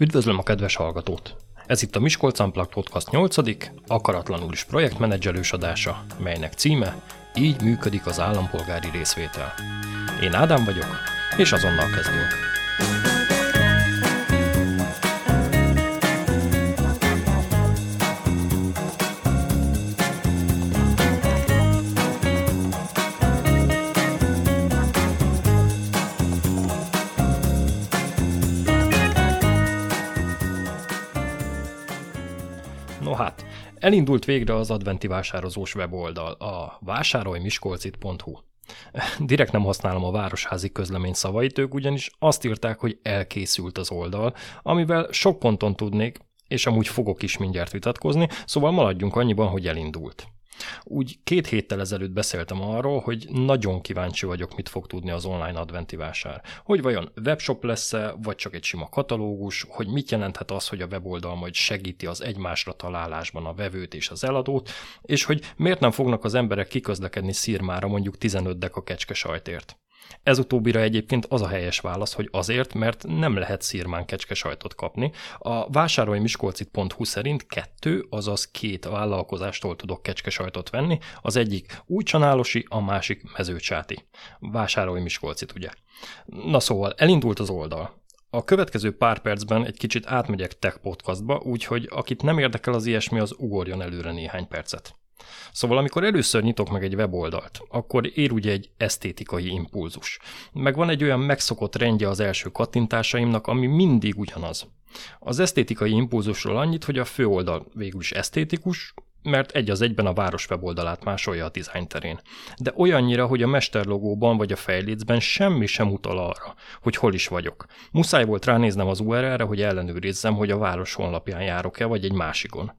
Üdvözlöm a kedves hallgatót! Ez itt a Miskolc Unplugged Podcast 8. akaratlanul is projektmenedzselős adása, melynek címe Így működik az állampolgári részvétel. Én Ádám vagyok, és azonnal kezdünk. Elindult végre az adventi vásározós weboldal, a vásárolmiskolcit.hu. Direkt nem használom a városházi közlemény szavait, ők ugyanis azt írták, hogy elkészült az oldal, amivel sok ponton tudnék, és amúgy fogok is mindjárt vitatkozni, szóval maradjunk annyiban, hogy elindult. Úgy két héttel ezelőtt beszéltem arról, hogy nagyon kíváncsi vagyok, mit fog tudni az online adventi vásár. Hogy vajon webshop lesz-e, vagy csak egy sima katalógus, hogy mit jelenthet az, hogy a weboldal majd segíti az egymásra találásban a vevőt és az eladót, és hogy miért nem fognak az emberek kiközlekedni szírmára mondjuk 15 dek a kecske sajtért. Ez utóbbira egyébként az a helyes válasz, hogy azért, mert nem lehet szírmán kecske sajtot kapni. A vásárolj miskolcit.hu szerint kettő, azaz két vállalkozástól tudok kecske sajtot venni, az egyik újcsanálosi, a másik mezőcsáti. Vásárolj Miskolcit, ugye? Na szóval, elindult az oldal. A következő pár percben egy kicsit átmegyek Tech Podcastba, úgyhogy akit nem érdekel az ilyesmi, az ugorjon előre néhány percet. Szóval amikor először nyitok meg egy weboldalt, akkor ér ugye egy esztétikai impulzus. Meg van egy olyan megszokott rendje az első kattintásaimnak, ami mindig ugyanaz. Az esztétikai impulzusról annyit, hogy a főoldal végül is esztétikus, mert egy az egyben a város weboldalát másolja a design terén. De olyannyira, hogy a mesterlogóban vagy a fejlécben semmi sem utal arra, hogy hol is vagyok. Muszáj volt ránéznem az URL-re, hogy ellenőrizzem, hogy a város honlapján járok-e, vagy egy másikon.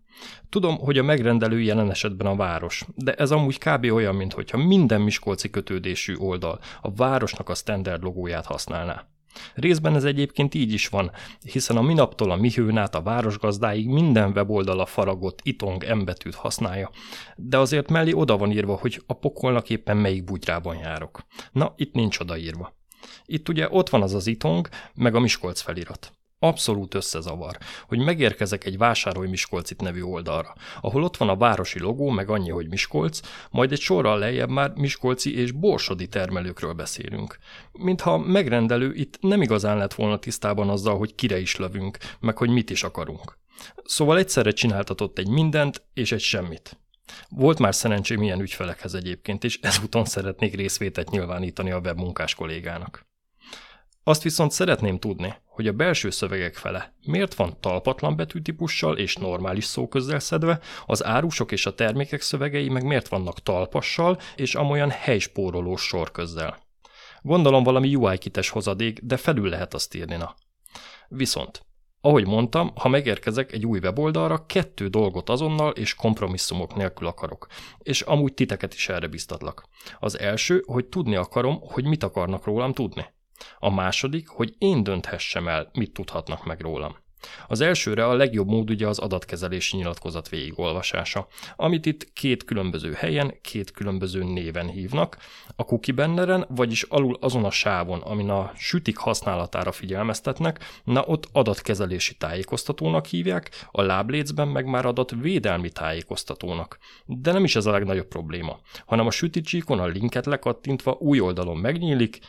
Tudom, hogy a megrendelő jelen esetben a város, de ez amúgy kb. olyan, mintha minden miskolci kötődésű oldal a városnak a standard logóját használná. Részben ez egyébként így is van, hiszen a minaptól a mihőn át a városgazdáig minden weboldal a faragott itong embetűt használja, de azért mellé oda van írva, hogy a pokolnak éppen melyik bugyrában járok. Na, itt nincs odaírva. Itt ugye ott van az az itong, meg a Miskolc felirat abszolút összezavar, hogy megérkezek egy Vásárolj Miskolcit nevű oldalra, ahol ott van a városi logó, meg annyi, hogy Miskolc, majd egy sorral lejjebb már miskolci és borsodi termelőkről beszélünk. Mintha megrendelő itt nem igazán lett volna tisztában azzal, hogy kire is lövünk, meg hogy mit is akarunk. Szóval egyszerre csináltatott egy mindent és egy semmit. Volt már szerencsém ilyen ügyfelekhez egyébként, és ezúton szeretnék részvételt nyilvánítani a webmunkás kollégának. Azt viszont szeretném tudni, hogy a belső szövegek fele miért van talpatlan betűtípussal és normális szóközzel szedve, az árusok és a termékek szövegei meg miért vannak talpassal és amolyan helyspórolós sorközzel. Gondolom valami UI kites hozadék, de felül lehet azt írni na. Viszont, ahogy mondtam, ha megérkezek egy új weboldalra, kettő dolgot azonnal és kompromisszumok nélkül akarok, és amúgy titeket is erre biztatlak. Az első, hogy tudni akarom, hogy mit akarnak rólam tudni. A második, hogy én dönthessem el, mit tudhatnak meg rólam. Az elsőre a legjobb mód ugye az adatkezelési nyilatkozat végigolvasása, amit itt két különböző helyen, két különböző néven hívnak, a cookie banneren, vagyis alul azon a sávon, amin a sütik használatára figyelmeztetnek, na ott adatkezelési tájékoztatónak hívják, a láblécben meg már adatvédelmi tájékoztatónak. De nem is ez a legnagyobb probléma, hanem a süticsíkon a linket lekattintva új oldalon megnyílik,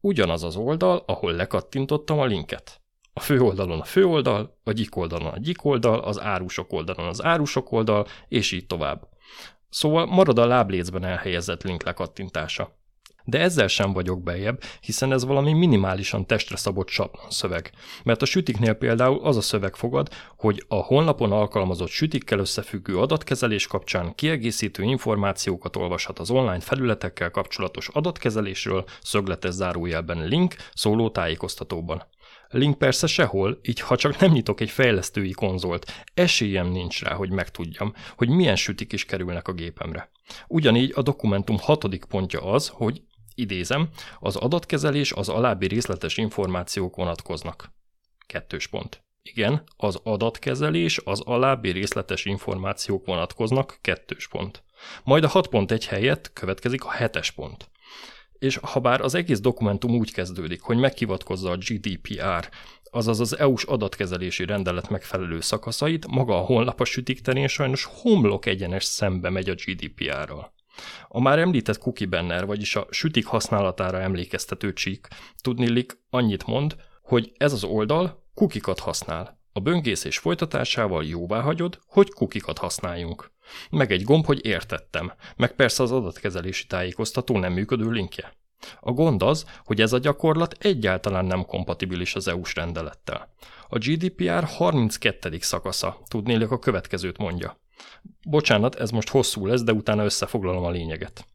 ugyanaz az oldal, ahol lekattintottam a linket. A főoldalon a főoldal, a gyik oldalon a gyik oldal, az árusok oldalon az árusok oldal, és így tovább. Szóval marad a láblécben elhelyezett link lekattintása de ezzel sem vagyok bejebb, hiszen ez valami minimálisan testre szabott sablon szöveg. Mert a sütiknél például az a szöveg fogad, hogy a honlapon alkalmazott sütikkel összefüggő adatkezelés kapcsán kiegészítő információkat olvashat az online felületekkel kapcsolatos adatkezelésről, szögletes zárójelben link, szóló tájékoztatóban. Link persze sehol, így ha csak nem nyitok egy fejlesztői konzolt, esélyem nincs rá, hogy megtudjam, hogy milyen sütik is kerülnek a gépemre. Ugyanígy a dokumentum hatodik pontja az, hogy idézem, az adatkezelés az alábbi részletes információk vonatkoznak. Kettős pont. Igen, az adatkezelés az alábbi részletes információk vonatkoznak, kettős pont. Majd a 6.1 helyett következik a hetes pont. És ha bár az egész dokumentum úgy kezdődik, hogy meghivatkozza a GDPR, azaz az EU-s adatkezelési rendelet megfelelő szakaszait, maga a honlap a sütik terén sajnos homlok egyenes szembe megy a GDPR-ral. A már említett cookie banner, vagyis a sütik használatára emlékeztető csík, tudnillik annyit mond, hogy ez az oldal kukikat használ. A böngészés folytatásával jóvá hagyod, hogy kukikat használjunk. Meg egy gomb, hogy értettem, meg persze az adatkezelési tájékoztató nem működő linkje. A gond az, hogy ez a gyakorlat egyáltalán nem kompatibilis az EU-s rendelettel. A GDPR 32. szakasza, tudnélik a következőt mondja. Bocsánat, ez most hosszú lesz, de utána összefoglalom a lényeget.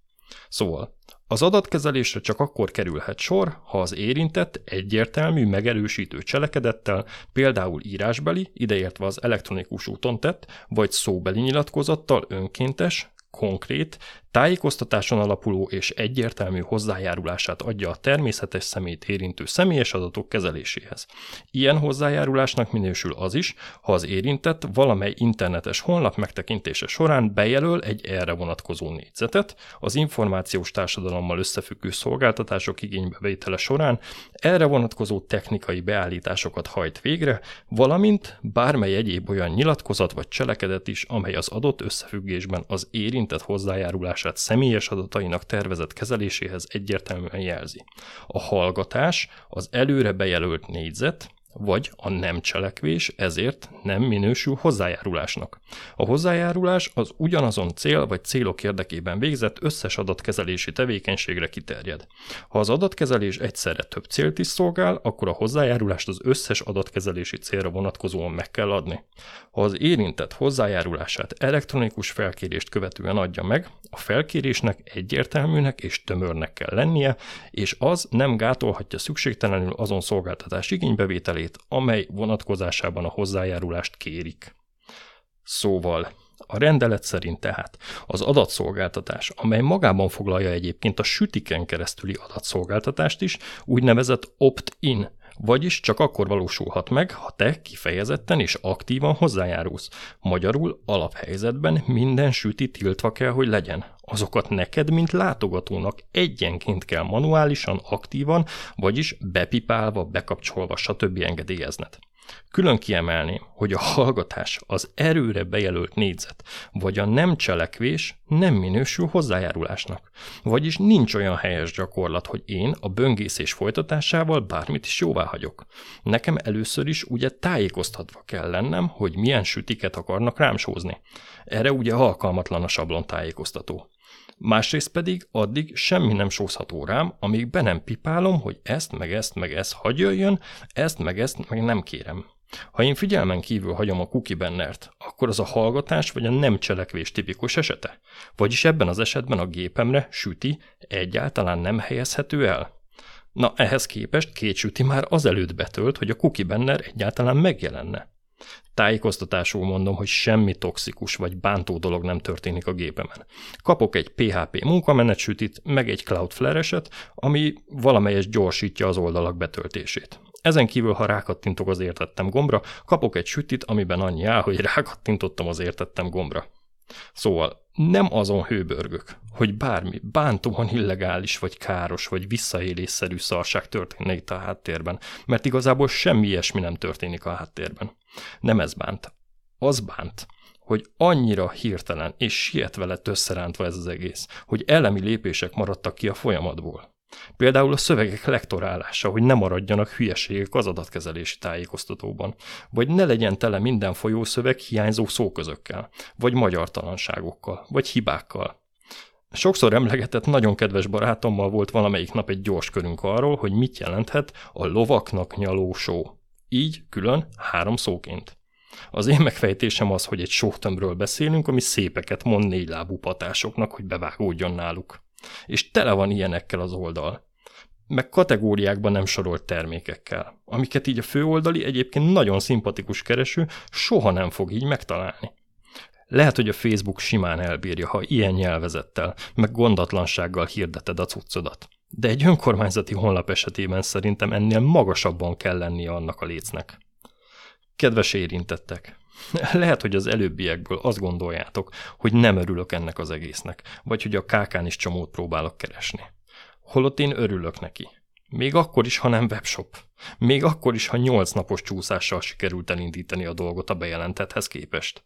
Szóval, az adatkezelésre csak akkor kerülhet sor, ha az érintett egyértelmű megerősítő cselekedettel, például írásbeli, ideértve az elektronikus úton tett, vagy szóbeli nyilatkozattal önkéntes, konkrét, tájékoztatáson alapuló és egyértelmű hozzájárulását adja a természetes szemét érintő személyes adatok kezeléséhez. Ilyen hozzájárulásnak minősül az is, ha az érintett valamely internetes honlap megtekintése során bejelöl egy erre vonatkozó négyzetet, az információs társadalommal összefüggő szolgáltatások igénybevétele során erre vonatkozó technikai beállításokat hajt végre, valamint bármely egyéb olyan nyilatkozat vagy cselekedet is, amely az adott összefüggésben az érintett hozzájárulás hallgatását személyes adatainak tervezett kezeléséhez egyértelműen jelzi. A hallgatás az előre bejelölt négyzet, vagy a nem cselekvés ezért nem minősül hozzájárulásnak. A hozzájárulás az ugyanazon cél vagy célok érdekében végzett összes adatkezelési tevékenységre kiterjed. Ha az adatkezelés egyszerre több célt is szolgál, akkor a hozzájárulást az összes adatkezelési célra vonatkozóan meg kell adni. Ha az érintett hozzájárulását elektronikus felkérést követően adja meg, a felkérésnek egyértelműnek és tömörnek kell lennie, és az nem gátolhatja szükségtelenül azon szolgáltatás igénybevételét, feltételét, amely vonatkozásában a hozzájárulást kérik. Szóval, a rendelet szerint tehát az adatszolgáltatás, amely magában foglalja egyébként a sütiken keresztüli adatszolgáltatást is, úgynevezett opt-in, vagyis csak akkor valósulhat meg, ha te kifejezetten és aktívan hozzájárulsz. Magyarul alaphelyzetben minden süti tiltva kell, hogy legyen. Azokat neked, mint látogatónak egyenként kell manuálisan, aktívan, vagyis bepipálva, bekapcsolva, stb. engedélyezned. Külön kiemelném, hogy a hallgatás, az erőre bejelölt négyzet, vagy a nem cselekvés nem minősül hozzájárulásnak. Vagyis nincs olyan helyes gyakorlat, hogy én a böngészés folytatásával bármit is jóvá hagyok. Nekem először is ugye tájékoztatva kell lennem, hogy milyen sütiket akarnak rám sózni. Erre ugye alkalmatlan a sablon tájékoztató. Másrészt pedig addig semmi nem sózható rám, amíg be nem pipálom, hogy ezt, meg ezt, meg ezt hagyjöjjön, ezt, meg ezt, meg nem kérem. Ha én figyelmen kívül hagyom a cookie bannert, akkor az a hallgatás vagy a nem cselekvés tipikus esete? Vagyis ebben az esetben a gépemre süti egyáltalán nem helyezhető el? Na, ehhez képest két süti már azelőtt betölt, hogy a cookie banner egyáltalán megjelenne. Tájékoztatásul mondom, hogy semmi toxikus vagy bántó dolog nem történik a gépemen. Kapok egy PHP munkamenetsütit, meg egy Cloudflare-eset, ami valamelyes gyorsítja az oldalak betöltését. Ezen kívül, ha rákattintok az értettem gombra, kapok egy sütit, amiben annyi áll, hogy rákattintottam az értettem gombra. Szóval nem azon hőbörgök, hogy bármi bántóan illegális, vagy káros, vagy visszaélésszerű szarság történne itt a háttérben, mert igazából semmi ilyesmi nem történik a háttérben. Nem ez bánt. Az bánt, hogy annyira hirtelen és sietve lett összerántva ez az egész, hogy elemi lépések maradtak ki a folyamatból. Például a szövegek lektorálása, hogy ne maradjanak hülyeségek az adatkezelési tájékoztatóban, vagy ne legyen tele minden folyószöveg hiányzó szóközökkel, vagy magyartalanságokkal, vagy hibákkal. Sokszor emlegetett nagyon kedves barátommal volt valamelyik nap egy gyors körünk arról, hogy mit jelenthet a lovaknak nyaló só. Így külön három szóként. Az én megfejtésem az, hogy egy sótömbről beszélünk, ami szépeket mond négylábú patásoknak, hogy bevágódjon náluk. És tele van ilyenekkel az oldal. Meg kategóriákban nem sorolt termékekkel, amiket így a főoldali egyébként nagyon szimpatikus kereső soha nem fog így megtalálni. Lehet, hogy a Facebook simán elbírja, ha ilyen nyelvezettel, meg gondatlansággal hirdeted a cuccodat. De egy önkormányzati honlap esetében szerintem ennél magasabban kell lennie annak a lécnek. Kedves érintettek, lehet, hogy az előbbiekből azt gondoljátok, hogy nem örülök ennek az egésznek, vagy hogy a kákán is csomót próbálok keresni. Holott én örülök neki. Még akkor is, ha nem webshop. Még akkor is, ha nyolc napos csúszással sikerült elindítani a dolgot a bejelentethez képest.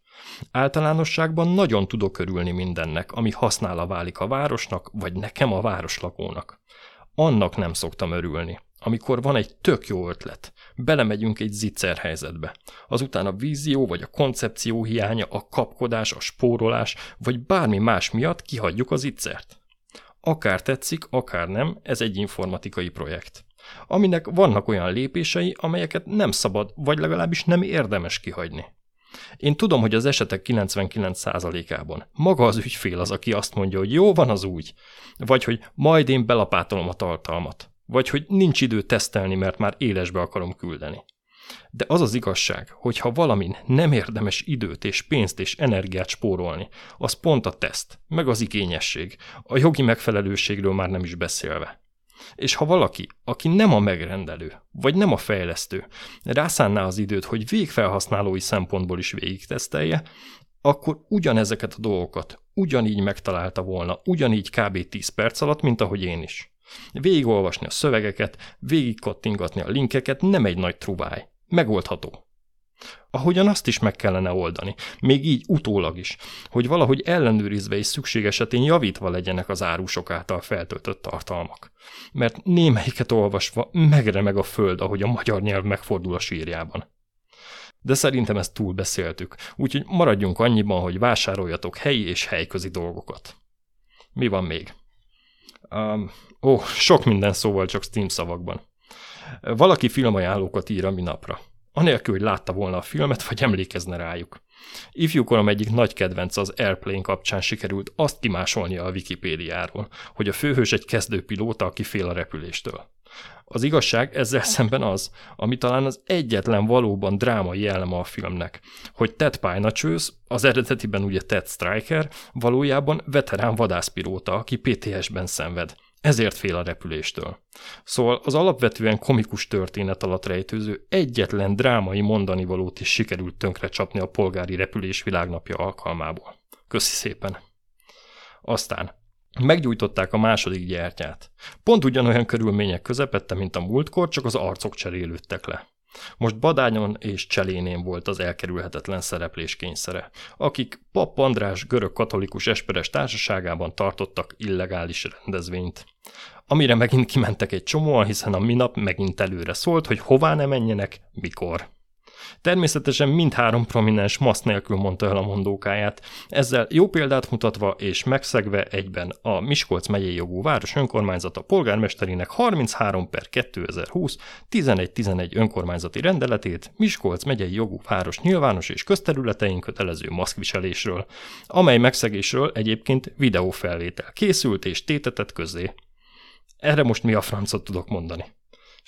Általánosságban nagyon tudok örülni mindennek, ami használa válik a városnak, vagy nekem a városlakónak. Annak nem szoktam örülni, amikor van egy tök jó ötlet, belemegyünk egy zicser helyzetbe. Azután a vízió vagy a koncepció hiánya, a kapkodás, a spórolás, vagy bármi más miatt kihagyjuk az zicsert. Akár tetszik, akár nem, ez egy informatikai projekt aminek vannak olyan lépései, amelyeket nem szabad, vagy legalábbis nem érdemes kihagyni. Én tudom, hogy az esetek 99%-ában maga az ügyfél az, aki azt mondja, hogy jó van az úgy, vagy hogy majd én belapátolom a tartalmat, vagy hogy nincs idő tesztelni, mert már élesbe akarom küldeni. De az az igazság, hogy ha valamin nem érdemes időt és pénzt és energiát spórolni, az pont a teszt, meg az igényesség, a jogi megfelelőségről már nem is beszélve. És ha valaki, aki nem a megrendelő, vagy nem a fejlesztő, rászánná az időt, hogy végfelhasználói szempontból is végigtesztelje, akkor ugyanezeket a dolgokat ugyanígy megtalálta volna, ugyanígy kb. 10 perc alatt, mint ahogy én is. Végigolvasni a szövegeket, végigkattingatni a linkeket nem egy nagy truváj. Megoldható. Ahogyan azt is meg kellene oldani, még így utólag is, hogy valahogy ellenőrizve és szükség esetén javítva legyenek az árusok által feltöltött tartalmak. Mert némelyiket olvasva megremeg a föld, ahogy a magyar nyelv megfordul a sírjában. De szerintem ezt túlbeszéltük, úgyhogy maradjunk annyiban, hogy vásároljatok helyi és helyközi dolgokat. Mi van még? Um, ó, sok minden szóval csak Steam szavakban. Valaki filmajánlókat ír a minapra anélkül, hogy látta volna a filmet, vagy emlékezne rájuk. Ifjúkorom egyik nagy kedvenc az Airplane kapcsán sikerült azt kimásolnia a Wikipédiáról, hogy a főhős egy kezdőpilóta, aki fél a repüléstől. Az igazság ezzel szemben az, ami talán az egyetlen valóban drámai eleme a filmnek, hogy Ted Pájnacsősz, az eredetiben ugye Ted Striker, valójában veterán vadászpilóta, aki PTS-ben szenved – ezért fél a repüléstől. Szóval az alapvetően komikus történet alatt rejtőző egyetlen drámai mondani valót is sikerült tönkre csapni a polgári repülés világnapja alkalmából. Köszi szépen! Aztán meggyújtották a második gyertyát. Pont ugyanolyan körülmények közepette, mint a múltkor, csak az arcok cserélődtek le. Most Badányon és Cselénén volt az elkerülhetetlen szereplés kényszere, akik Pap András görög katolikus esperes társaságában tartottak illegális rendezvényt. Amire megint kimentek egy csomóan, hiszen a minap megint előre szólt, hogy hová ne menjenek, mikor. Természetesen mindhárom prominens masz nélkül mondta el a mondókáját, ezzel jó példát mutatva és megszegve egyben a Miskolc megyei jogú város önkormányzata polgármesterének 33 per 2020 1111 önkormányzati rendeletét Miskolc megyei jogú város nyilvános és közterületein kötelező maszkviselésről, amely megszegésről egyébként videófelvétel készült és tétetett közé. Erre most mi a francot tudok mondani?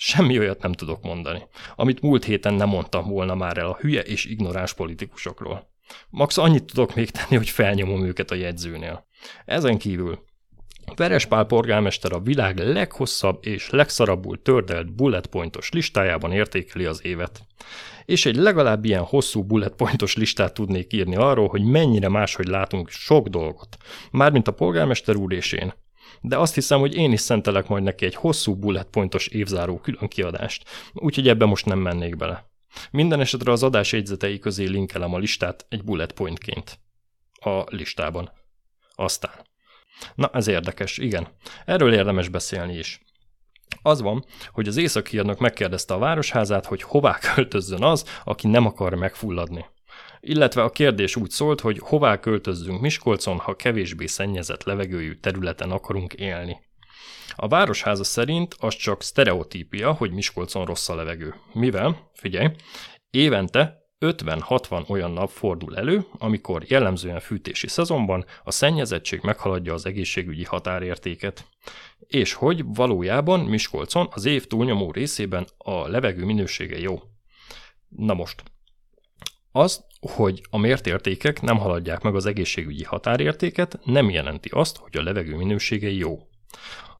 Semmi olyat nem tudok mondani, amit múlt héten nem mondtam volna már el a hülye és ignoráns politikusokról. Max annyit tudok még tenni, hogy felnyomom őket a jegyzőnél. Ezen kívül Verespál polgármester a világ leghosszabb és legszarabbul tördelt bullet pointos listájában értékeli az évet. És egy legalább ilyen hosszú bullet pointos listát tudnék írni arról, hogy mennyire máshogy látunk sok dolgot. Mármint a polgármester úr és én de azt hiszem, hogy én is szentelek majd neki egy hosszú bullet pointos évzáró külön kiadást, úgyhogy ebbe most nem mennék bele. Minden esetre az adás jegyzetei közé linkelem a listát egy bullet pointként. A listában. Aztán. Na, ez érdekes, igen. Erről érdemes beszélni is. Az van, hogy az északiadnak megkérdezte a városházát, hogy hová költözzön az, aki nem akar megfulladni illetve a kérdés úgy szólt, hogy hová költözzünk Miskolcon, ha kevésbé szennyezett levegőjű területen akarunk élni. A városháza szerint az csak sztereotípia, hogy Miskolcon rossz a levegő. Mivel, figyelj, évente 50-60 olyan nap fordul elő, amikor jellemzően fűtési szezonban a szennyezettség meghaladja az egészségügyi határértéket. És hogy valójában Miskolcon az év túlnyomó részében a levegő minősége jó. Na most, az, hogy a mért értékek nem haladják meg az egészségügyi határértéket, nem jelenti azt, hogy a levegő minősége jó.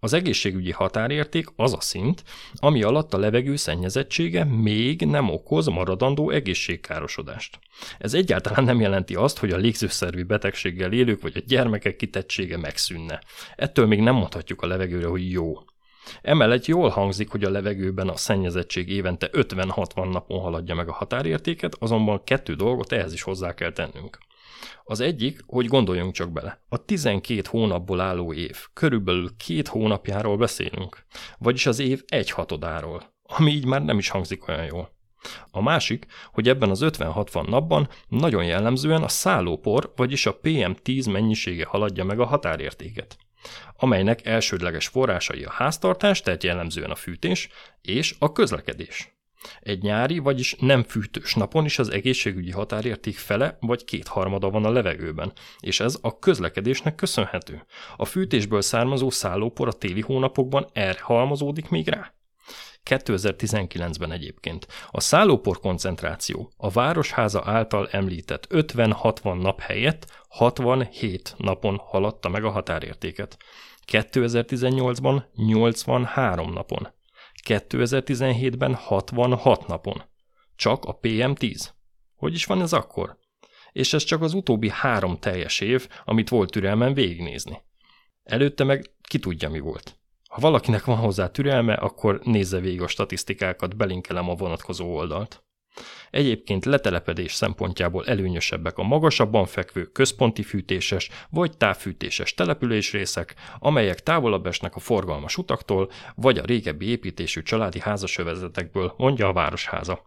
Az egészségügyi határérték az a szint, ami alatt a levegő szennyezettsége még nem okoz maradandó egészségkárosodást. Ez egyáltalán nem jelenti azt, hogy a légzőszervi betegséggel élők vagy a gyermekek kitettsége megszűnne. Ettől még nem mondhatjuk a levegőre, hogy jó. Emellett jól hangzik, hogy a levegőben a szennyezettség évente 50-60 napon haladja meg a határértéket, azonban kettő dolgot ehhez is hozzá kell tennünk. Az egyik, hogy gondoljunk csak bele. A 12 hónapból álló év, körülbelül két hónapjáról beszélünk, vagyis az év egy hatodáról, ami így már nem is hangzik olyan jól. A másik, hogy ebben az 50-60 napban nagyon jellemzően a szállópor, vagyis a PM10 mennyisége haladja meg a határértéket, amelynek elsődleges forrásai a háztartás, tehát jellemzően a fűtés, és a közlekedés. Egy nyári, vagyis nem fűtős napon is az egészségügyi határérték fele vagy kétharmada van a levegőben, és ez a közlekedésnek köszönhető. A fűtésből származó szállópor a téli hónapokban erre halmozódik még rá. 2019-ben egyébként. A szállópor koncentráció a Városháza által említett 50-60 nap helyett 67 napon haladta meg a határértéket. 2018-ban 83 napon. 2017-ben 66 napon. Csak a PM10. Hogy is van ez akkor? És ez csak az utóbbi három teljes év, amit volt türelmen végignézni. Előtte meg ki tudja mi volt. Ha valakinek van hozzá türelme, akkor nézze végig a statisztikákat, belinkelem a vonatkozó oldalt. Egyébként letelepedés szempontjából előnyösebbek a magasabban fekvő központi fűtéses vagy távfűtéses településrészek, amelyek távolabb esnek a forgalmas utaktól, vagy a régebbi építésű családi házasövezetekből, mondja a városháza.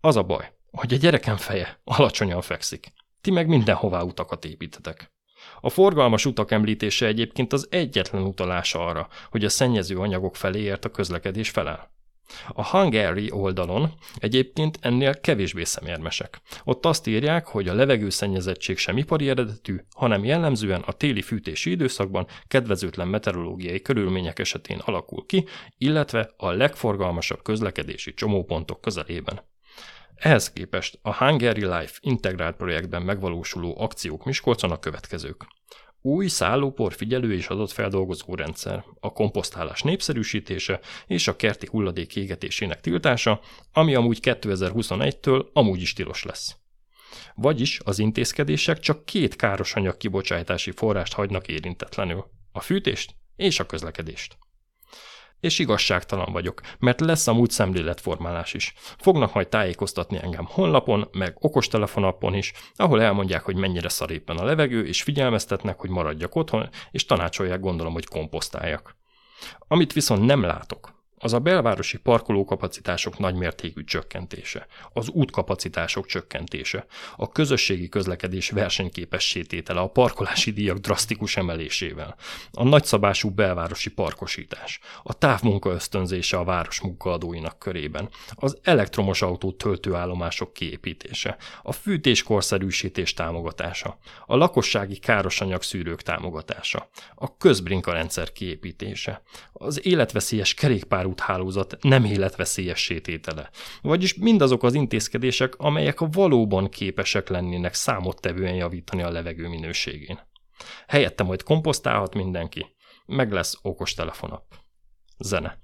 Az a baj, hogy a gyerekem feje alacsonyan fekszik. Ti meg mindenhová utakat építetek. A forgalmas utak említése egyébként az egyetlen utalása arra, hogy a szennyező anyagok feléért a közlekedés felel. A Hungary oldalon egyébként ennél kevésbé szemérmesek. Ott azt írják, hogy a levegőszennyezettség sem ipari eredetű, hanem jellemzően a téli fűtési időszakban kedvezőtlen meteorológiai körülmények esetén alakul ki, illetve a legforgalmasabb közlekedési csomópontok közelében. Ehhez képest a Hungary Life integrált projektben megvalósuló akciók Miskolcon a következők. Új szállópor figyelő és adatfeldolgozó rendszer, a komposztálás népszerűsítése és a kerti hulladék égetésének tiltása, ami amúgy 2021-től amúgy is tilos lesz. Vagyis az intézkedések csak két káros anyag kibocsátási forrást hagynak érintetlenül, a fűtést és a közlekedést. És igazságtalan vagyok, mert lesz amúgy szemléletformálás is. Fognak majd tájékoztatni engem honlapon, meg okostelefonapon is, ahol elmondják, hogy mennyire szar éppen a levegő, és figyelmeztetnek, hogy maradjak otthon, és tanácsolják gondolom, hogy komposztáljak. Amit viszont nem látok, az a belvárosi parkolókapacitások nagymértékű csökkentése, az útkapacitások csökkentése, a közösségi közlekedés versenyképessététele a parkolási díjak drasztikus emelésével, a nagyszabású belvárosi parkosítás, a távmunka ösztönzése a város munkaadóinak körében, az elektromos autó töltőállomások kiépítése, a fűtéskorszerűsítés támogatása, a lakossági károsanyag szűrők támogatása, a közbrinka rendszer kiépítése, az életveszélyes kerékpár hálózat nem életveszélyes sététele. Vagyis mindazok az intézkedések, amelyek valóban képesek lennének számottevően javítani a levegő minőségén. Helyette majd komposztálhat mindenki, meg lesz okos telefonap. Zene.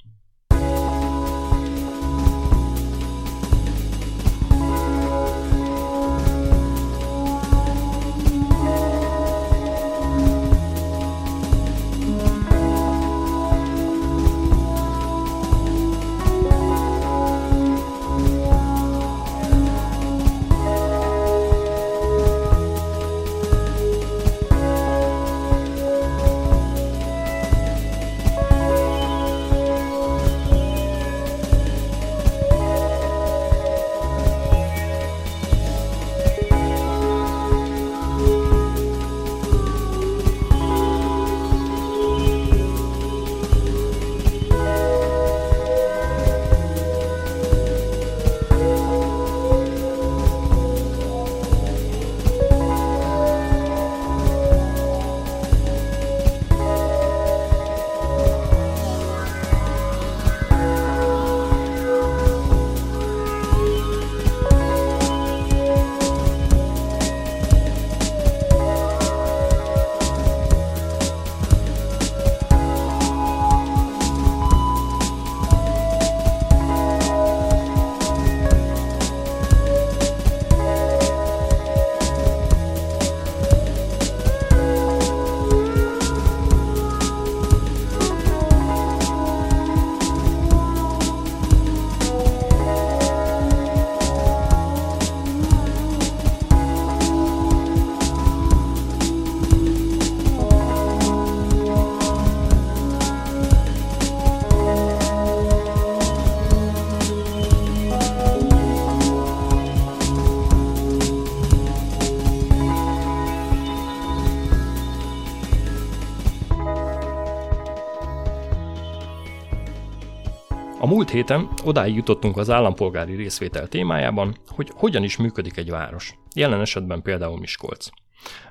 Héten odáig jutottunk az állampolgári részvétel témájában, hogy hogyan is működik egy város. Jelen esetben például Miskolc.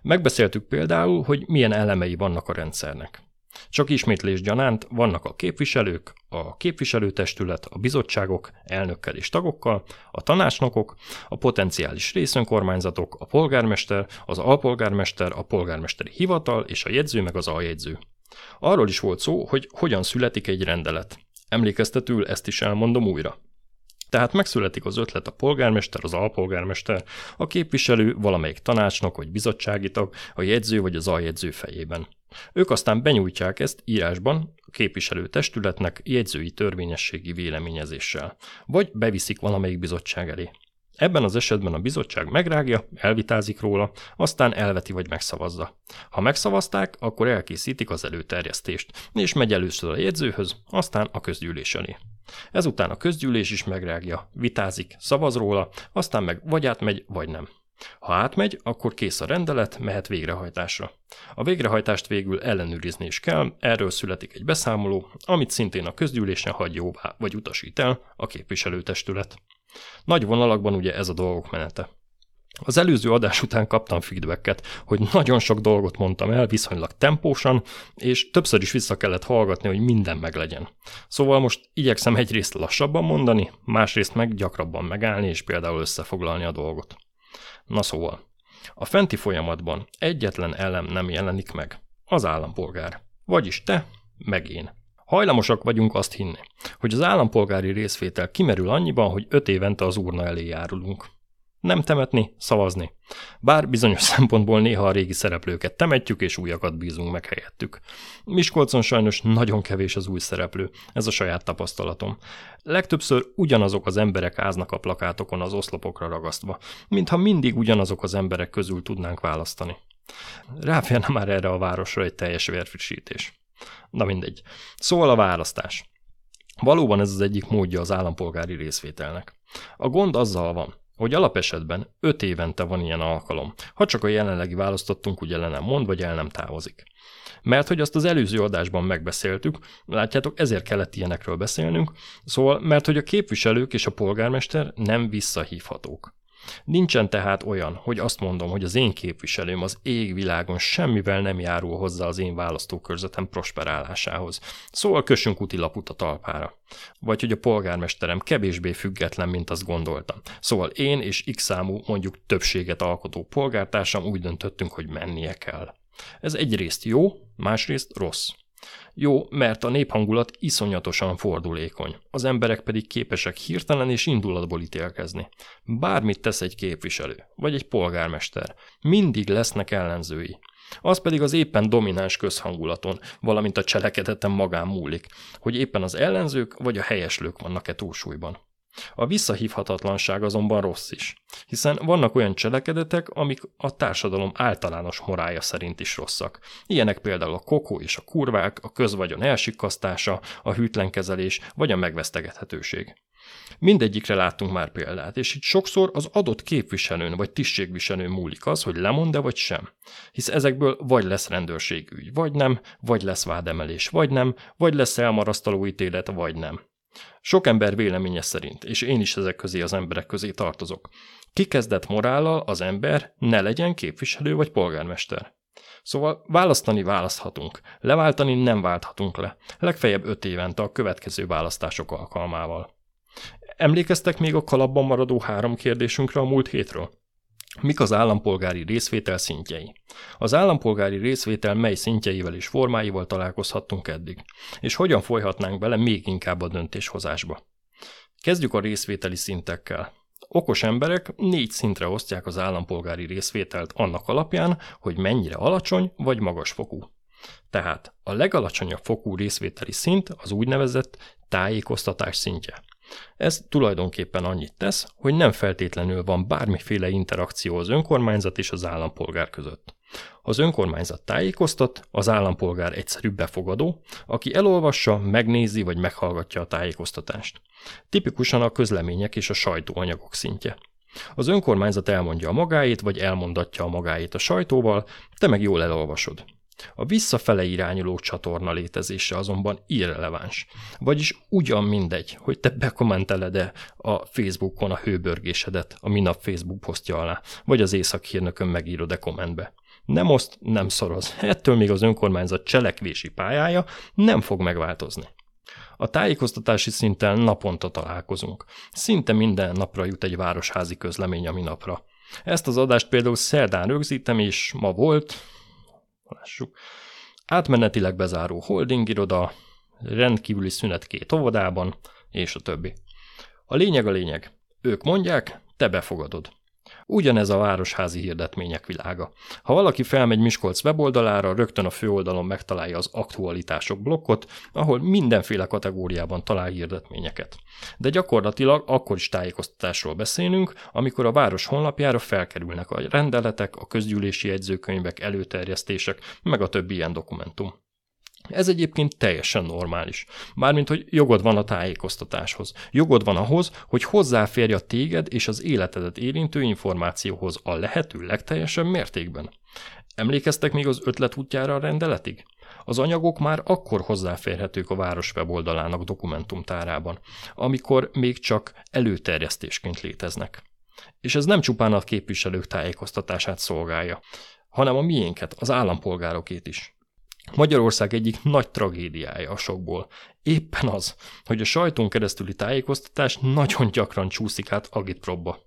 Megbeszéltük például, hogy milyen elemei vannak a rendszernek. Csak ismétlés gyanánt vannak a képviselők, a képviselőtestület, a bizottságok, elnökkel és tagokkal, a tanácsnokok, a potenciális részönkormányzatok, a polgármester, az alpolgármester, a polgármesteri hivatal és a jegyző meg az aljegyző. Arról is volt szó, hogy hogyan születik egy rendelet. Emlékeztetül ezt is elmondom újra. Tehát megszületik az ötlet a polgármester, az alpolgármester, a képviselő, valamelyik tanácsnok vagy bizottsági tag, a jegyző vagy az aljegyző fejében. Ők aztán benyújtják ezt írásban a képviselő testületnek jegyzői törvényességi véleményezéssel, vagy beviszik valamelyik bizottság elé. Ebben az esetben a bizottság megrágja, elvitázik róla, aztán elveti vagy megszavazza. Ha megszavazták, akkor elkészítik az előterjesztést, és megy először a jegyzőhöz, aztán a közgyűlés elé. Ezután a közgyűlés is megrágja, vitázik, szavaz róla, aztán meg vagy átmegy, vagy nem. Ha átmegy, akkor kész a rendelet, mehet végrehajtásra. A végrehajtást végül ellenőrizni is kell, erről születik egy beszámoló, amit szintén a közgyűlésen hagy jóvá vagy utasít el a képviselőtestület. Nagy vonalakban ugye ez a dolgok menete. Az előző adás után kaptam feedbacket, hogy nagyon sok dolgot mondtam el viszonylag tempósan, és többször is vissza kellett hallgatni, hogy minden meglegyen. Szóval most igyekszem egyrészt lassabban mondani, másrészt meg gyakrabban megállni és például összefoglalni a dolgot. Na szóval, a fenti folyamatban egyetlen elem nem jelenik meg. Az állampolgár. Vagyis te, meg én. Hajlamosak vagyunk azt hinni, hogy az állampolgári részvétel kimerül annyiban, hogy öt évente az urna elé járulunk. Nem temetni, szavazni. Bár bizonyos szempontból néha a régi szereplőket temetjük, és újakat bízunk meg helyettük. Miskolcon sajnos nagyon kevés az új szereplő, ez a saját tapasztalatom. Legtöbbször ugyanazok az emberek áznak a plakátokon az oszlopokra ragasztva, mintha mindig ugyanazok az emberek közül tudnánk választani. Ráférne már erre a városra egy teljes vérfrissítés. Na mindegy. Szóval a választás. Valóban ez az egyik módja az állampolgári részvételnek. A gond azzal van, hogy alapesetben öt évente van ilyen alkalom, ha csak a jelenlegi választottunk ugye le nem mond, vagy el nem távozik. Mert hogy azt az előző adásban megbeszéltük, látjátok, ezért kellett ilyenekről beszélnünk, szóval mert hogy a képviselők és a polgármester nem visszahívhatók. Nincsen tehát olyan, hogy azt mondom, hogy az én képviselőm az égvilágon semmivel nem járul hozzá az én választókörzetem prosperálásához. Szóval kössünk útilaput a talpára. Vagy hogy a polgármesterem kevésbé független, mint azt gondoltam. Szóval én és x számú, mondjuk többséget alkotó polgártársam úgy döntöttünk, hogy mennie kell. Ez egyrészt jó, másrészt rossz. Jó, mert a néphangulat iszonyatosan fordulékony, az emberek pedig képesek hirtelen és indulatból ítélkezni. Bármit tesz egy képviselő, vagy egy polgármester, mindig lesznek ellenzői. Az pedig az éppen domináns közhangulaton, valamint a cselekedetem magán múlik, hogy éppen az ellenzők vagy a helyeslők vannak-e túlsúlyban. A visszahívhatatlanság azonban rossz is, hiszen vannak olyan cselekedetek, amik a társadalom általános morálja szerint is rosszak. Ilyenek például a kokó és a kurvák, a közvagyon elsikasztása, a hűtlenkezelés vagy a megvesztegethetőség. Mindegyikre láttunk már példát, és itt sokszor az adott képviselőn vagy tisztségviselőn múlik az, hogy lemond-e vagy sem. Hisz ezekből vagy lesz rendőrségügy, vagy nem, vagy lesz vádemelés, vagy nem, vagy lesz elmarasztaló ítélet, vagy nem. Sok ember véleménye szerint, és én is ezek közé az emberek közé tartozok. Kikezdett morállal az ember ne legyen képviselő vagy polgármester. Szóval választani választhatunk, leváltani nem válthatunk le, legfeljebb öt évente a következő választások alkalmával. Emlékeztek még a kalapban maradó három kérdésünkre a múlt hétről? Mik az állampolgári részvétel szintjei? Az állampolgári részvétel mely szintjeivel és formáival találkozhattunk eddig, és hogyan folyhatnánk bele még inkább a döntéshozásba? Kezdjük a részvételi szintekkel. Okos emberek négy szintre osztják az állampolgári részvételt annak alapján, hogy mennyire alacsony vagy magas fokú. Tehát a legalacsonyabb fokú részvételi szint az úgynevezett tájékoztatás szintje. Ez tulajdonképpen annyit tesz, hogy nem feltétlenül van bármiféle interakció az önkormányzat és az állampolgár között. Az önkormányzat tájékoztat, az állampolgár egyszerű befogadó, aki elolvassa, megnézi vagy meghallgatja a tájékoztatást. Tipikusan a közlemények és a sajtóanyagok szintje. Az önkormányzat elmondja a magáét, vagy elmondatja a magáét a sajtóval, te meg jól elolvasod. A visszafele irányuló csatorna létezése azonban irreleváns. Vagyis ugyan mindegy, hogy te bekommenteled-e a Facebookon a hőbörgésedet a minap Facebook posztja alá, vagy az éjszakhírnökön megírod-e kommentbe. Nem oszt, nem szoroz. Ettől még az önkormányzat cselekvési pályája nem fog megváltozni. A tájékoztatási szinten naponta találkozunk. Szinte minden napra jut egy városházi közlemény a minapra. Ezt az adást például szerdán rögzítem, és ma volt, lássuk, átmenetileg bezáró holding iroda, rendkívüli szünet két óvodában, és a többi. A lényeg a lényeg. Ők mondják, te befogadod. Ugyanez a városházi hirdetmények világa. Ha valaki felmegy Miskolc weboldalára, rögtön a főoldalon megtalálja az aktualitások blokkot, ahol mindenféle kategóriában talál hirdetményeket. De gyakorlatilag akkor is tájékoztatásról beszélünk, amikor a város honlapjára felkerülnek a rendeletek, a közgyűlési jegyzőkönyvek, előterjesztések, meg a többi ilyen dokumentum. Ez egyébként teljesen normális. Mármint, hogy jogod van a tájékoztatáshoz. Jogod van ahhoz, hogy hozzáférj a téged és az életedet érintő információhoz a lehető legteljesebb mértékben. Emlékeztek még az ötlet útjára a rendeletig? Az anyagok már akkor hozzáférhetők a város weboldalának dokumentumtárában, amikor még csak előterjesztésként léteznek. És ez nem csupán a képviselők tájékoztatását szolgálja, hanem a miénket, az állampolgárokét is. Magyarország egyik nagy tragédiája a sokból éppen az, hogy a sajton keresztüli tájékoztatás nagyon gyakran csúszik át agitprobba.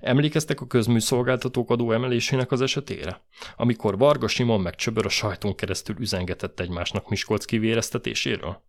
Emlékeztek a közműszolgáltatók adó emelésének az esetére? Amikor Varga Simon meg Csöbör a sajton keresztül üzengetett egymásnak Miskolc kivéreztetéséről?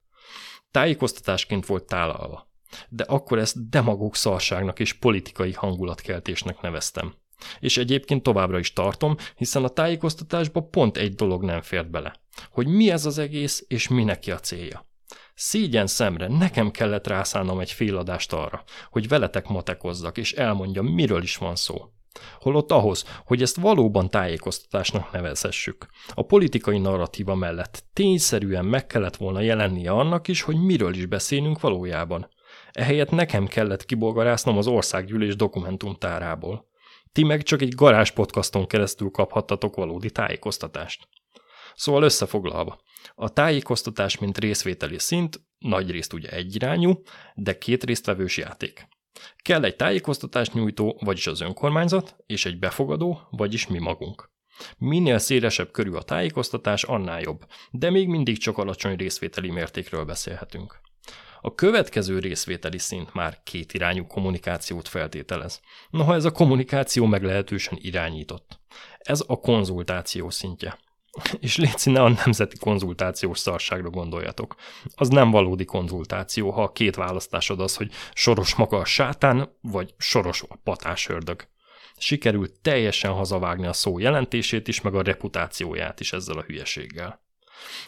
Tájékoztatásként volt tálalva, de akkor ezt demagóg szarságnak és politikai hangulatkeltésnek neveztem. És egyébként továbbra is tartom, hiszen a tájékoztatásba pont egy dolog nem fért bele. Hogy mi ez az egész, és mi neki a célja. Szégyen szemre nekem kellett rászállnom egy féladást arra, hogy veletek matekozzak, és elmondjam, miről is van szó. Holott ahhoz, hogy ezt valóban tájékoztatásnak nevezhessük. A politikai narratíva mellett tényszerűen meg kellett volna jelennie annak is, hogy miről is beszélünk valójában. Ehelyett nekem kellett kibolgarásznom az országgyűlés dokumentumtárából. Ti meg csak egy garázs podcaston keresztül kaphattatok valódi tájékoztatást. Szóval összefoglalva, a tájékoztatás, mint részvételi szint, nagy részt ugye egyirányú, de két résztvevős játék. Kell egy tájékoztatást nyújtó, vagyis az önkormányzat, és egy befogadó, vagyis mi magunk. Minél szélesebb körű a tájékoztatás, annál jobb, de még mindig csak alacsony részvételi mértékről beszélhetünk. A következő részvételi szint már kétirányú kommunikációt feltételez. Noha ez a kommunikáció meglehetősen irányított. Ez a konzultáció szintje. És létszi ne a nemzeti konzultációs szarságra gondoljatok. Az nem valódi konzultáció, ha a két választásod az, hogy soros maga a sátán, vagy soros a patás ördög. Sikerült teljesen hazavágni a szó jelentését is, meg a reputációját is ezzel a hülyeséggel.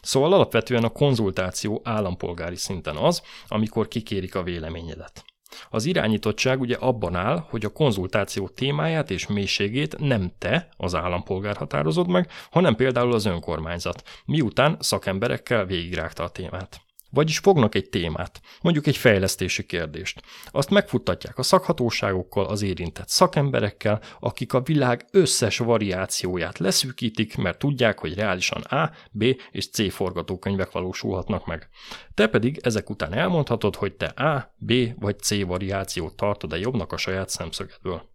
Szóval alapvetően a konzultáció állampolgári szinten az, amikor kikérik a véleményedet. Az irányítottság ugye abban áll, hogy a konzultáció témáját és mélységét nem te, az állampolgár határozod meg, hanem például az önkormányzat, miután szakemberekkel végigrágta a témát. Vagyis fognak egy témát, mondjuk egy fejlesztési kérdést. Azt megfuttatják a szakhatóságokkal, az érintett szakemberekkel, akik a világ összes variációját leszűkítik, mert tudják, hogy reálisan A, B és C forgatókönyvek valósulhatnak meg. Te pedig ezek után elmondhatod, hogy te A, B vagy C variációt tartod-e jobbnak a saját szemszögedből.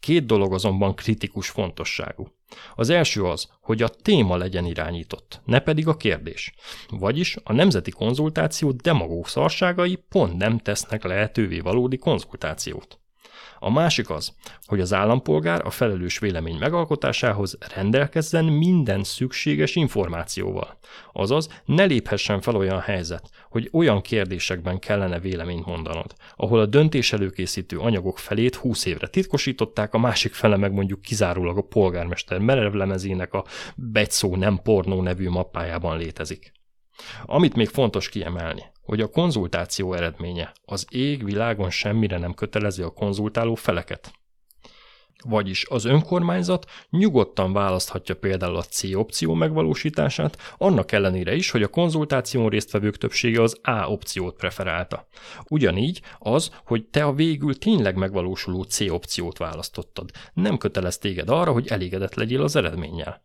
Két dolog azonban kritikus fontosságú. Az első az, hogy a téma legyen irányított, ne pedig a kérdés. Vagyis a nemzeti konzultáció demagóg szarságai pont nem tesznek lehetővé valódi konzultációt. A másik az, hogy az állampolgár a felelős vélemény megalkotásához rendelkezzen minden szükséges információval. Azaz ne léphessen fel olyan helyzet, hogy olyan kérdésekben kellene véleményt mondanod, ahol a döntés előkészítő anyagok felét 20 évre titkosították, a másik fele meg mondjuk kizárólag a polgármester merevlemezének a Betszó nem pornó nevű mappájában létezik. Amit még fontos kiemelni, hogy a konzultáció eredménye az ég világon semmire nem kötelezi a konzultáló feleket. Vagyis az önkormányzat nyugodtan választhatja például a C opció megvalósítását, annak ellenére is, hogy a konzultáción résztvevők többsége az A opciót preferálta. Ugyanígy az, hogy te a végül tényleg megvalósuló C opciót választottad, nem kötelez téged arra, hogy elégedett legyél az eredménnyel.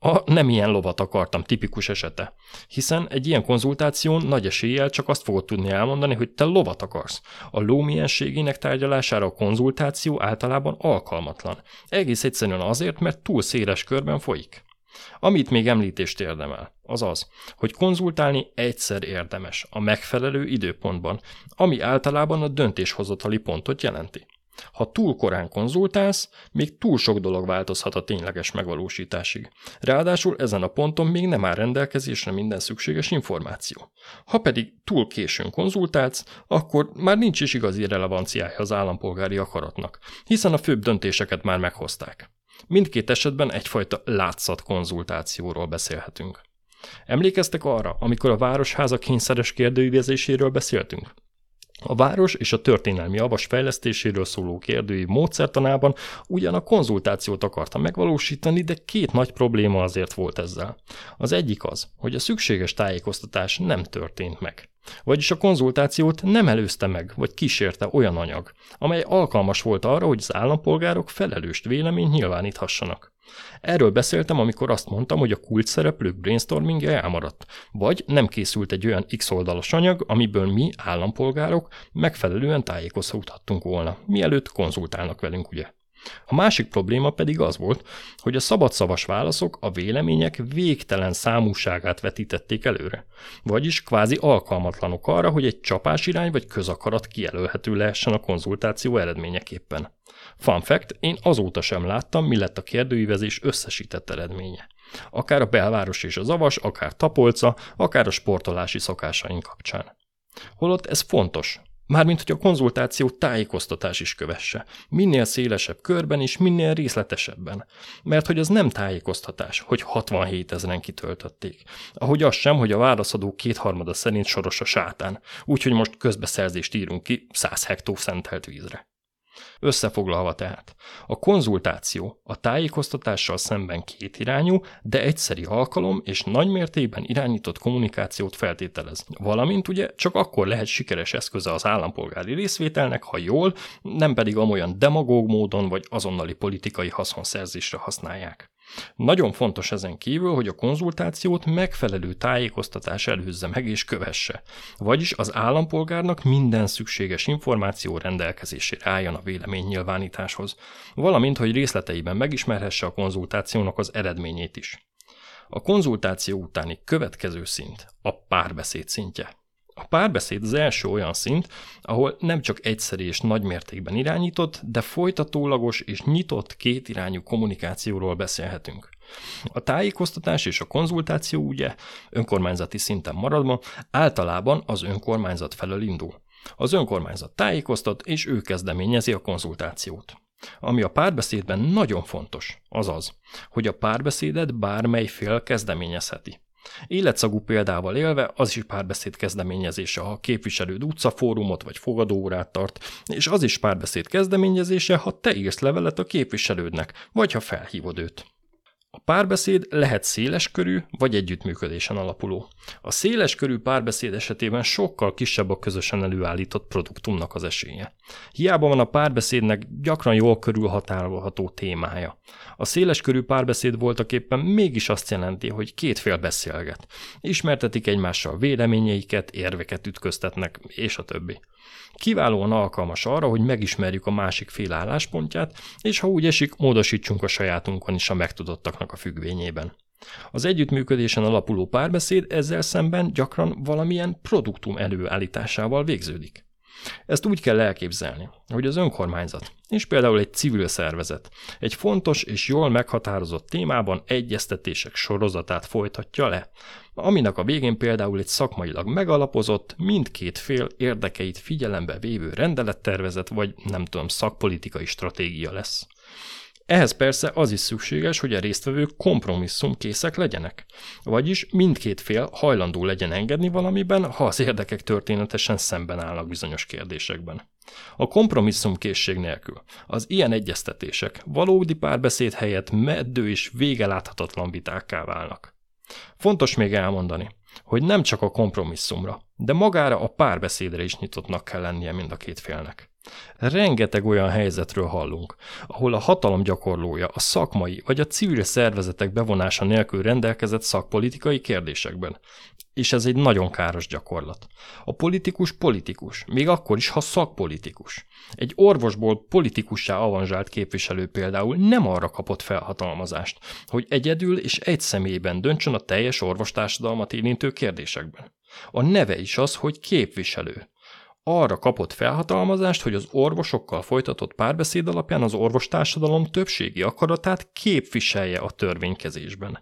A nem ilyen lovat akartam tipikus esete, hiszen egy ilyen konzultáción nagy eséllyel csak azt fogod tudni elmondani, hogy te lovat akarsz. A ló mienségének tárgyalására a konzultáció általában alkalmatlan. Egész egyszerűen azért, mert túl széles körben folyik. Amit még említést érdemel, az az, hogy konzultálni egyszer érdemes, a megfelelő időpontban, ami általában a döntéshozatali pontot jelenti. Ha túl korán konzultálsz, még túl sok dolog változhat a tényleges megvalósításig. Ráadásul ezen a ponton még nem áll rendelkezésre minden szükséges információ. Ha pedig túl későn konzultálsz, akkor már nincs is igazi relevanciája az állampolgári akaratnak, hiszen a főbb döntéseket már meghozták. Mindkét esetben egyfajta látszat konzultációról beszélhetünk. Emlékeztek arra, amikor a városháza kényszeres kérdőívezéséről beszéltünk? A város és a történelmi avas fejlesztéséről szóló kérdői módszertanában ugyan a konzultációt akarta megvalósítani, de két nagy probléma azért volt ezzel. Az egyik az, hogy a szükséges tájékoztatás nem történt meg. Vagyis a konzultációt nem előzte meg, vagy kísérte olyan anyag, amely alkalmas volt arra, hogy az állampolgárok felelőst véleményt nyilváníthassanak. Erről beszéltem, amikor azt mondtam, hogy a kult szereplők brainstormingja elmaradt, vagy nem készült egy olyan x oldalas anyag, amiből mi, állampolgárok, megfelelően tájékozhattunk volna, mielőtt konzultálnak velünk, ugye? A másik probléma pedig az volt, hogy a szabadszavas válaszok a vélemények végtelen számúságát vetítették előre, vagyis kvázi alkalmatlanok arra, hogy egy csapásirány vagy közakarat kijelölhető lehessen a konzultáció eredményeképpen. Fun fact, én azóta sem láttam, mi lett a kérdőívezés összesített eredménye. Akár a belváros és az avas, akár Tapolca, akár a sportolási szokásaink kapcsán. Holott ez fontos, Mármint, hogy a konzultáció tájékoztatás is kövesse. Minél szélesebb körben és minél részletesebben. Mert hogy az nem tájékoztatás, hogy 67 ezeren kitöltötték. Ahogy az sem, hogy a válaszadó kétharmada szerint soros a sátán. Úgyhogy most közbeszerzést írunk ki 100 hektó szentelt vízre. Összefoglalva tehát, a konzultáció a tájékoztatással szemben kétirányú, de egyszeri alkalom és nagymértékben irányított kommunikációt feltételez. Valamint ugye csak akkor lehet sikeres eszköze az állampolgári részvételnek, ha jól, nem pedig amolyan demagóg módon vagy azonnali politikai haszonszerzésre használják. Nagyon fontos ezen kívül, hogy a konzultációt megfelelő tájékoztatás előzze meg és kövesse, vagyis az állampolgárnak minden szükséges információ rendelkezésére álljon a véleménynyilvánításhoz, valamint, hogy részleteiben megismerhesse a konzultációnak az eredményét is. A konzultáció utáni következő szint a párbeszéd szintje. A párbeszéd az első olyan szint, ahol nem csak egyszerű és nagymértékben irányított, de folytatólagos és nyitott kétirányú kommunikációról beszélhetünk. A tájékoztatás és a konzultáció ugye önkormányzati szinten maradva általában az önkormányzat felől indul. Az önkormányzat tájékoztat, és ő kezdeményezi a konzultációt. Ami a párbeszédben nagyon fontos, az az, hogy a párbeszédet bármely fél kezdeményezheti. Életszagú példával élve az is párbeszéd kezdeményezése, ha a képviselőd utcafórumot vagy fogadóórát tart, és az is párbeszéd kezdeményezése, ha te írsz levelet a képviselődnek, vagy ha felhívod őt. A párbeszéd lehet széles körű vagy együttműködésen alapuló. A széles körű párbeszéd esetében sokkal kisebb a közösen előállított produktumnak az esélye. Hiába van a párbeszédnek gyakran jól körülhatárolható témája. A széles körű párbeszéd voltak éppen mégis azt jelenti, hogy két fél beszélget. Ismertetik egymással véleményeiket, érveket ütköztetnek, és a többi. Kiválóan alkalmas arra, hogy megismerjük a másik fél álláspontját, és ha úgy esik, módosítsunk a sajátunkon is a megtudottaknak a függvényében. Az együttműködésen alapuló párbeszéd ezzel szemben gyakran valamilyen produktum előállításával végződik. Ezt úgy kell elképzelni, hogy az önkormányzat, és például egy civil szervezet egy fontos és jól meghatározott témában egyeztetések sorozatát folytatja le, aminek a végén például egy szakmailag megalapozott, mindkét fél érdekeit figyelembe vévő rendelettervezet vagy nem tudom, szakpolitikai stratégia lesz. Ehhez persze az is szükséges, hogy a résztvevők kompromisszumkészek legyenek. Vagyis mindkét fél hajlandó legyen engedni valamiben, ha az érdekek történetesen szemben állnak bizonyos kérdésekben. A kompromisszumkészség nélkül az ilyen egyeztetések valódi párbeszéd helyett meddő és végeláthatatlan vitákká válnak. Fontos még elmondani, hogy nem csak a kompromisszumra, de magára a párbeszédre is nyitottnak kell lennie mind a két félnek. Rengeteg olyan helyzetről hallunk, ahol a hatalom gyakorlója a szakmai vagy a civil szervezetek bevonása nélkül rendelkezett szakpolitikai kérdésekben. És ez egy nagyon káros gyakorlat. A politikus politikus, még akkor is, ha szakpolitikus. Egy orvosból politikussá avanzsált képviselő például nem arra kapott felhatalmazást, hogy egyedül és egy személyben döntsön a teljes orvostársadalmat érintő kérdésekben. A neve is az, hogy képviselő arra kapott felhatalmazást, hogy az orvosokkal folytatott párbeszéd alapján az orvostársadalom többségi akaratát képviselje a törvénykezésben.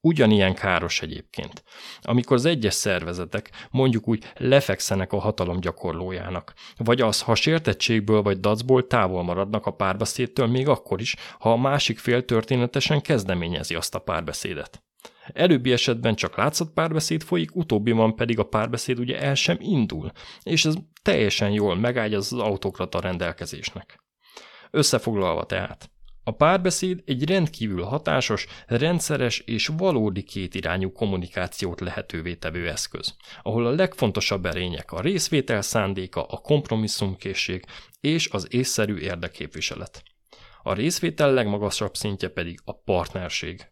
Ugyanilyen káros egyébként, amikor az egyes szervezetek mondjuk úgy lefekszenek a hatalom gyakorlójának, vagy az, ha sértettségből vagy dacból távol maradnak a párbeszédtől még akkor is, ha a másik fél történetesen kezdeményezi azt a párbeszédet. Előbbi esetben csak látszott párbeszéd folyik, utóbbiban pedig a párbeszéd ugye el sem indul, és ez teljesen jól megágyaz az autokrata rendelkezésnek. Összefoglalva tehát, a párbeszéd egy rendkívül hatásos, rendszeres és valódi kétirányú kommunikációt lehetővé tevő eszköz, ahol a legfontosabb erények a részvétel szándéka, a kompromisszumkészség és az észszerű érdeképviselet. A részvétel legmagasabb szintje pedig a partnerség.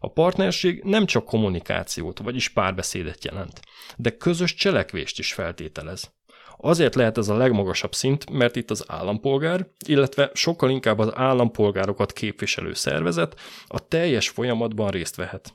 A partnerség nem csak kommunikációt, vagyis párbeszédet jelent, de közös cselekvést is feltételez. Azért lehet ez a legmagasabb szint, mert itt az állampolgár, illetve sokkal inkább az állampolgárokat képviselő szervezet a teljes folyamatban részt vehet.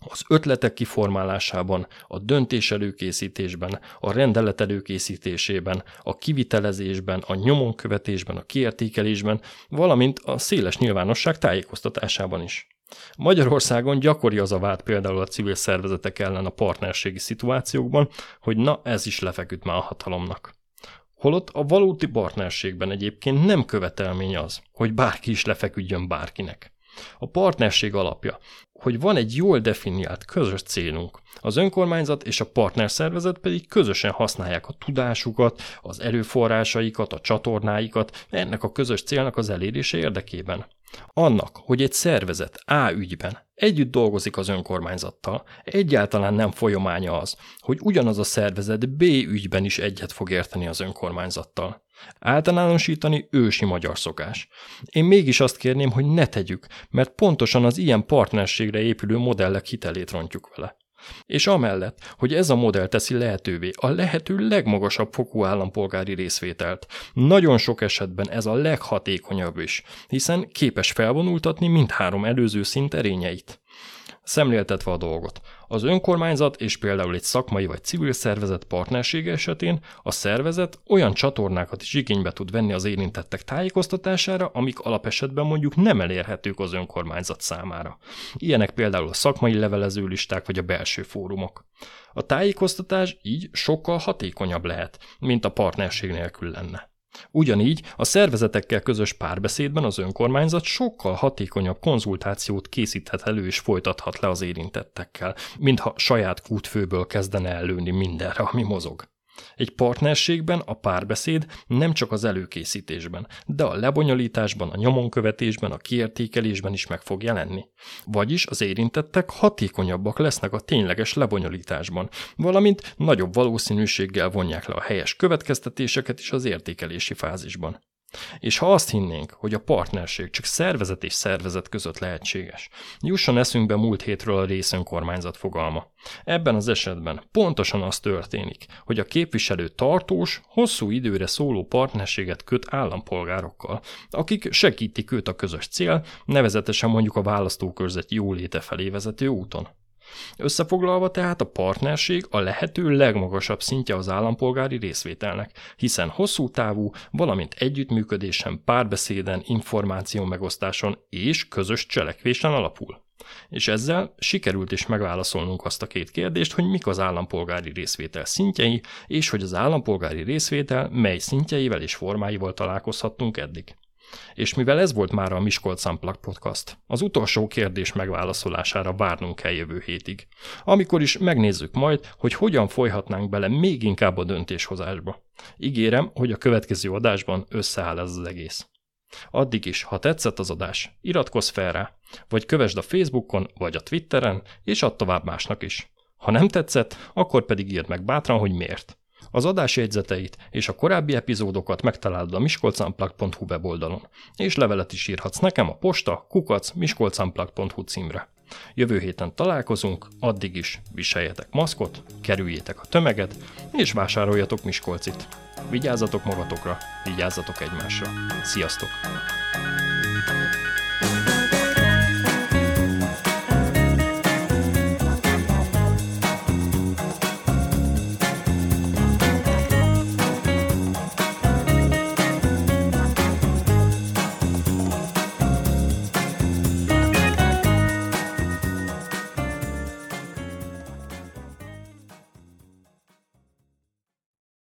Az ötletek kiformálásában, a döntés előkészítésben, a rendelet előkészítésében, a kivitelezésben, a nyomonkövetésben, a kiértékelésben, valamint a széles nyilvánosság tájékoztatásában is. Magyarországon gyakori az a vád például a civil szervezetek ellen a partnerségi szituációkban, hogy na ez is lefeküdt már a hatalomnak. Holott a valódi partnerségben egyébként nem követelmény az, hogy bárki is lefeküdjön bárkinek. A partnerség alapja, hogy van egy jól definiált közös célunk, az önkormányzat és a partnerszervezet pedig közösen használják a tudásukat, az erőforrásaikat, a csatornáikat ennek a közös célnak az elérése érdekében. Annak, hogy egy szervezet A ügyben együtt dolgozik az önkormányzattal, egyáltalán nem folyamánya az, hogy ugyanaz a szervezet B ügyben is egyet fog érteni az önkormányzattal. Általánosítani ősi magyar szokás. Én mégis azt kérném, hogy ne tegyük, mert pontosan az ilyen partnerségre épülő modellek hitelét rontjuk vele. És amellett, hogy ez a modell teszi lehetővé a lehető legmagasabb fokú állampolgári részvételt, nagyon sok esetben ez a leghatékonyabb is, hiszen képes felvonultatni mindhárom előző szint erényeit. Szemléltetve a dolgot, az önkormányzat és például egy szakmai vagy civil szervezet partnersége esetén a szervezet olyan csatornákat is igénybe tud venni az érintettek tájékoztatására, amik alapesetben mondjuk nem elérhetők az önkormányzat számára. Ilyenek például a szakmai levelezőlisták vagy a belső fórumok. A tájékoztatás így sokkal hatékonyabb lehet, mint a partnerség nélkül lenne. Ugyanígy a szervezetekkel közös párbeszédben az önkormányzat sokkal hatékonyabb konzultációt készíthet elő és folytathat le az érintettekkel, mintha saját kútfőből kezdene előni mindenre, ami mozog. Egy partnerségben a párbeszéd nem csak az előkészítésben, de a lebonyolításban, a nyomonkövetésben, a kiértékelésben is meg fog jelenni. Vagyis az érintettek hatékonyabbak lesznek a tényleges lebonyolításban, valamint nagyobb valószínűséggel vonják le a helyes következtetéseket is az értékelési fázisban. És ha azt hinnénk, hogy a partnerség csak szervezet és szervezet között lehetséges, jusson eszünkbe múlt hétről a részönkormányzat fogalma. Ebben az esetben pontosan az történik, hogy a képviselő tartós, hosszú időre szóló partnerséget köt állampolgárokkal, akik segítik őt a közös cél, nevezetesen mondjuk a választókörzet jóléte felé vezető úton. Összefoglalva tehát a partnerség a lehető legmagasabb szintje az állampolgári részvételnek, hiszen hosszú távú, valamint együttműködésen, párbeszéden, információ megosztáson és közös cselekvésen alapul. És ezzel sikerült is megválaszolnunk azt a két kérdést, hogy mik az állampolgári részvétel szintjei, és hogy az állampolgári részvétel mely szintjeivel és formáival találkozhattunk eddig. És mivel ez volt már a Miskolc Unplugged Podcast, az utolsó kérdés megválaszolására várnunk kell jövő hétig, amikor is megnézzük majd, hogy hogyan folyhatnánk bele még inkább a döntéshozásba. Ígérem, hogy a következő adásban összeáll ez az egész. Addig is, ha tetszett az adás, iratkozz fel rá, vagy kövesd a Facebookon, vagy a Twitteren, és add tovább másnak is. Ha nem tetszett, akkor pedig írd meg bátran, hogy miért. Az adás jegyzeteit és a korábbi epizódokat megtalálod a miskolcunplug.hu weboldalon, és levelet is írhatsz nekem a posta kukac miskolcunplug.hu címre. Jövő héten találkozunk, addig is viseljetek maszkot, kerüljétek a tömeget, és vásároljatok Miskolcit. Vigyázzatok magatokra, vigyázzatok egymásra. Sziasztok!